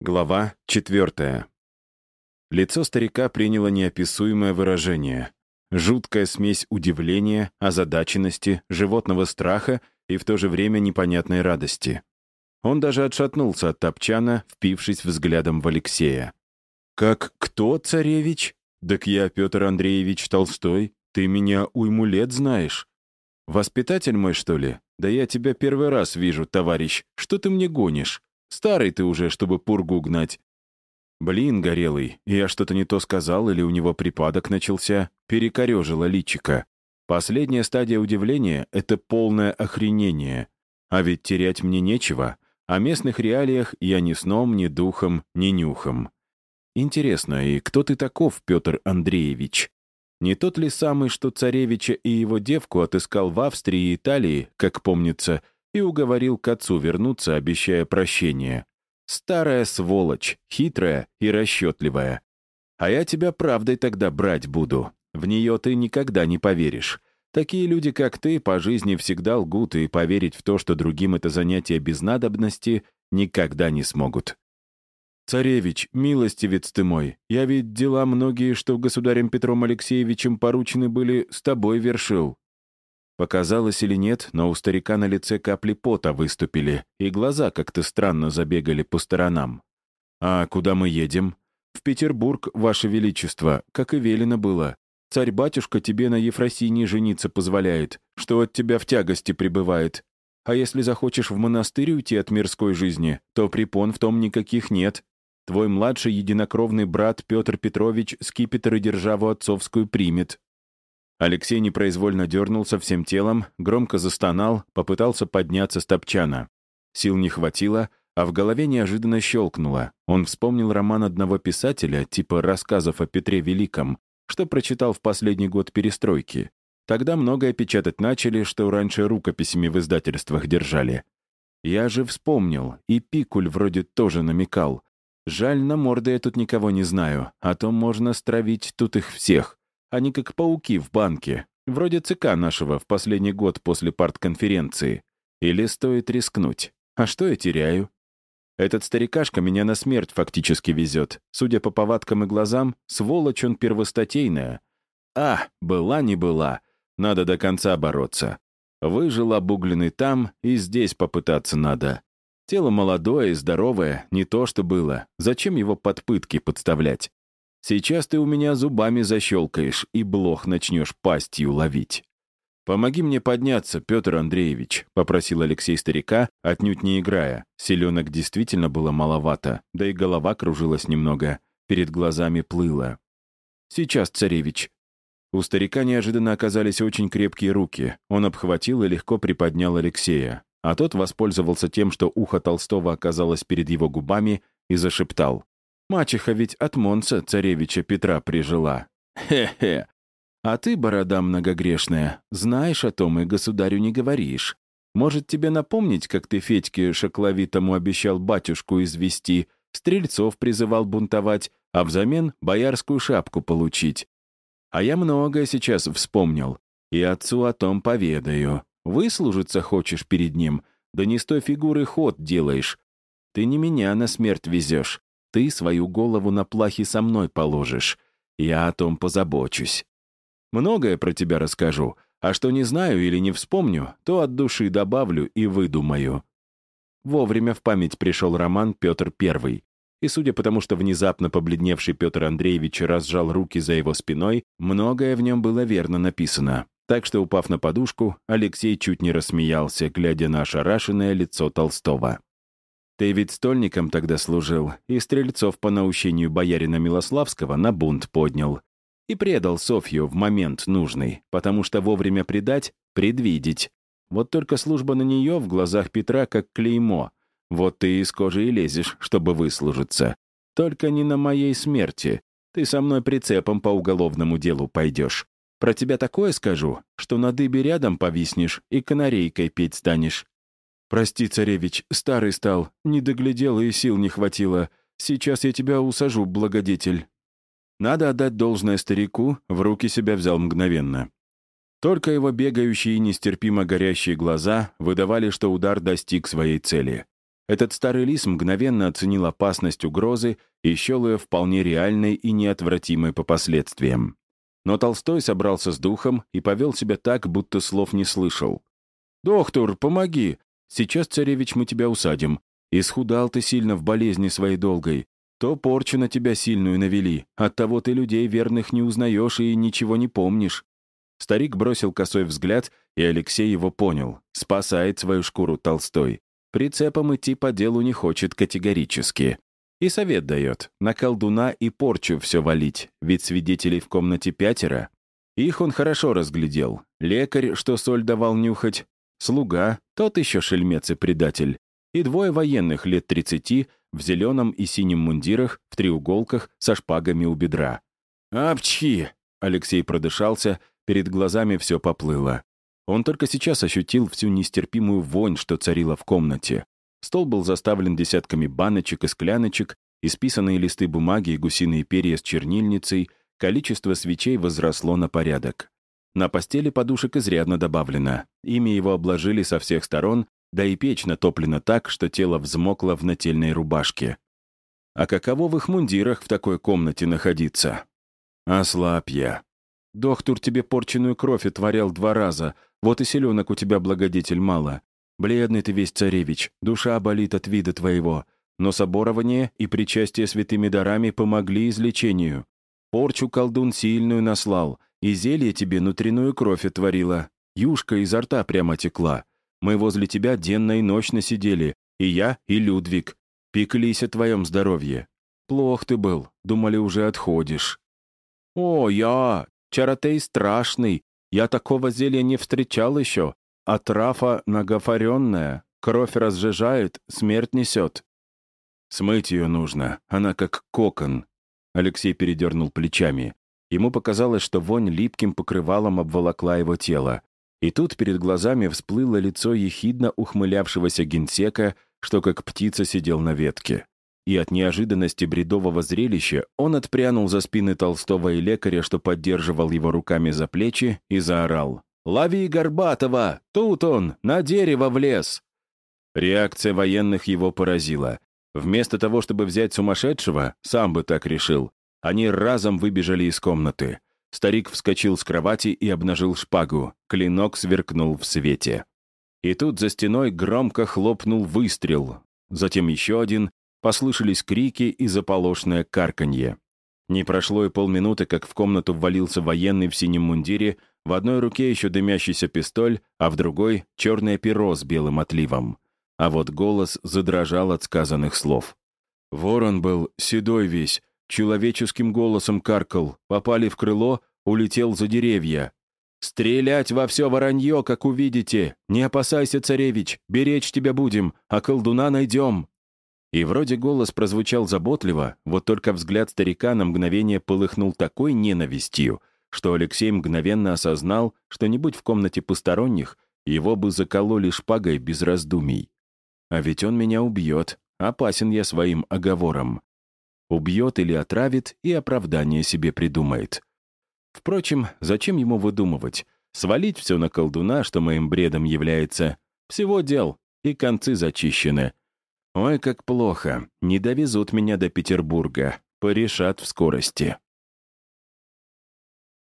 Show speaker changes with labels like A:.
A: Глава четвертая. Лицо старика приняло неописуемое выражение. Жуткая смесь удивления, озадаченности, животного страха и в то же время непонятной радости. Он даже отшатнулся от топчана, впившись взглядом в Алексея. «Как кто, царевич? Так я Петр Андреевич Толстой. Ты меня уйму лет знаешь. Воспитатель мой, что ли? Да я тебя первый раз вижу, товарищ. Что ты мне гонишь?» Старый ты уже, чтобы пургу гнать. Блин, горелый, я что-то не то сказал или у него припадок начался, перекорежило личика. Последняя стадия удивления — это полное охренение. А ведь терять мне нечего. О местных реалиях я ни сном, ни духом, ни нюхом. Интересно, и кто ты таков, Петр Андреевич? Не тот ли самый, что царевича и его девку отыскал в Австрии и Италии, как помнится, — и уговорил к отцу вернуться, обещая прощение. Старая сволочь, хитрая и расчетливая. А я тебя правдой тогда брать буду. В нее ты никогда не поверишь. Такие люди, как ты, по жизни всегда лгут, и поверить в то, что другим это занятие без надобности, никогда не смогут. «Царевич, милостивец ты мой, я ведь дела многие, что государем Петром Алексеевичем поручены были, с тобой вершил. Показалось или нет, но у старика на лице капли пота выступили, и глаза как-то странно забегали по сторонам. «А куда мы едем?» «В Петербург, Ваше Величество, как и велено было. Царь-батюшка тебе на Ефросинии жениться позволяет, что от тебя в тягости пребывает. А если захочешь в монастырь уйти от мирской жизни, то препон в том никаких нет. Твой младший единокровный брат Петр Петрович скипетр и державу отцовскую примет, Алексей непроизвольно дернулся всем телом, громко застонал, попытался подняться с топчана. Сил не хватило, а в голове неожиданно щелкнуло. Он вспомнил роман одного писателя, типа рассказов о Петре Великом, что прочитал в последний год перестройки. Тогда многое печатать начали, что раньше рукописями в издательствах держали. Я же вспомнил, и Пикуль вроде тоже намекал. Жаль, на морды я тут никого не знаю, а то можно стравить тут их всех. Они как пауки в банке, вроде ЦК нашего в последний год после партконференции. Или стоит рискнуть? А что я теряю? Этот старикашка меня на смерть фактически везет. Судя по повадкам и глазам, сволочь он первостатейная. А, была не была. Надо до конца бороться. Выжил обугленный там, и здесь попытаться надо. Тело молодое и здоровое, не то что было. Зачем его под пытки подставлять? Сейчас ты у меня зубами защелкаешь и блох начнешь пастью ловить. «Помоги мне подняться, Петр Андреевич», — попросил Алексей старика, отнюдь не играя. Селенок действительно было маловато, да и голова кружилась немного, перед глазами плыла. «Сейчас, царевич». У старика неожиданно оказались очень крепкие руки. Он обхватил и легко приподнял Алексея. А тот воспользовался тем, что ухо Толстого оказалось перед его губами, и зашептал. Мачеха ведь от Монца царевича Петра прижила. Хе-хе. А ты, борода многогрешная, знаешь о том и государю не говоришь. Может, тебе напомнить, как ты Федьке Шакловитому обещал батюшку извести, стрельцов призывал бунтовать, а взамен боярскую шапку получить? А я многое сейчас вспомнил, и отцу о том поведаю. Выслужиться хочешь перед ним, да не с той фигуры ход делаешь. Ты не меня на смерть везешь, ты свою голову на плахи со мной положишь. Я о том позабочусь. Многое про тебя расскажу, а что не знаю или не вспомню, то от души добавлю и выдумаю». Вовремя в память пришел роман «Петр I». И судя по тому, что внезапно побледневший Петр Андреевич разжал руки за его спиной, многое в нем было верно написано. Так что, упав на подушку, Алексей чуть не рассмеялся, глядя на ошарашенное лицо Толстого. Ты ведь стольником тогда служил, и Стрельцов по наущению боярина Милославского на бунт поднял. И предал Софью в момент нужный, потому что вовремя предать — предвидеть. Вот только служба на нее в глазах Петра как клеймо. Вот ты из кожи и лезешь, чтобы выслужиться. Только не на моей смерти. Ты со мной прицепом по уголовному делу пойдешь. Про тебя такое скажу, что на дыбе рядом повиснешь и канарейкой петь станешь. «Прости, царевич, старый стал, не доглядел и сил не хватило. Сейчас я тебя усажу, благодетель». Надо отдать должное старику, в руки себя взял мгновенно. Только его бегающие и нестерпимо горящие глаза выдавали, что удар достиг своей цели. Этот старый лис мгновенно оценил опасность угрозы и счел ее вполне реальной и неотвратимой по последствиям. Но Толстой собрался с духом и повел себя так, будто слов не слышал. «Доктор, помоги! Сейчас, царевич, мы тебя усадим. Исхудал ты сильно в болезни своей долгой. То порчу на тебя сильную навели. Оттого ты людей верных не узнаешь и ничего не помнишь». Старик бросил косой взгляд, и Алексей его понял. Спасает свою шкуру Толстой. Прицепом идти по делу не хочет категорически. И совет дает — на колдуна и порчу все валить, ведь свидетелей в комнате пятеро. Их он хорошо разглядел. Лекарь, что соль давал нюхать, слуга, тот еще шельмец и предатель, и двое военных лет 30 в зеленом и синем мундирах, в треуголках, со шпагами у бедра. «Апчхи!» — Алексей продышался, перед глазами все поплыло. Он только сейчас ощутил всю нестерпимую вонь, что царила в комнате. Стол был заставлен десятками баночек и скляночек, исписанные листы бумаги и гусиные перья с чернильницей, количество свечей возросло на порядок. На постели подушек изрядно добавлено. Ими его обложили со всех сторон, да и печь натоплена так, что тело взмокло в нательной рубашке. А каково в их мундирах в такой комнате находиться? Ослабь я. Доктор тебе порченую кровь отворял два раза, вот и селенок у тебя, благодетель, мало. Бледный ты весь царевич, душа болит от вида твоего. Но соборование и причастие святыми дарами помогли излечению. Порчу колдун сильную наслал, и зелье тебе внутреннюю кровь отворило. Юшка изо рта прямо текла. Мы возле тебя денно и ночно сидели, и я, и Людвиг. Пеклись о твоем здоровье. Плох ты был, думали, уже отходишь. О, я, чаротей страшный, я такого зелья не встречал еще, а трафа наговоренная, кровь разжижает, смерть несет. Смыть ее нужно, она как кокон. Алексей передернул плечами. Ему показалось, что вонь липким покрывалом обволокла его тело. И тут перед глазами всплыло лицо ехидно ухмылявшегося генсека, что как птица сидел на ветке. И от неожиданности бредового зрелища он отпрянул за спины Толстого и лекаря, что поддерживал его руками за плечи, и заорал. «Лови Горбатова! Тут он! На дерево влез!» Реакция военных его поразила. Вместо того, чтобы взять сумасшедшего, сам бы так решил, они разом выбежали из комнаты. Старик вскочил с кровати и обнажил шпагу. Клинок сверкнул в свете. И тут за стеной громко хлопнул выстрел. Затем еще один, послышались крики и заполошное карканье. Не прошло и полминуты, как в комнату ввалился военный в синем мундире в одной руке еще дымящийся пистоль, а в другой — черное перо с белым отливом. А вот голос задрожал от сказанных слов. Ворон был седой весь, человеческим голосом каркал, попали в крыло, улетел за деревья. «Стрелять во все воронье, как увидите! Не опасайся, царевич, беречь тебя будем, а колдуна найдем!» И вроде голос прозвучал заботливо, вот только взгляд старика на мгновение полыхнул такой ненавистью, что Алексей мгновенно осознал, что не будь в комнате посторонних, его бы закололи шпагой без раздумий. А ведь он меня убьет, опасен я своим оговором. Убьет или отравит, и оправдание себе придумает. Впрочем, зачем ему выдумывать? Свалить все на колдуна, что моим бредом является. Всего дел, и концы зачищены. Ой, как плохо, не довезут меня до Петербурга, порешат в скорости.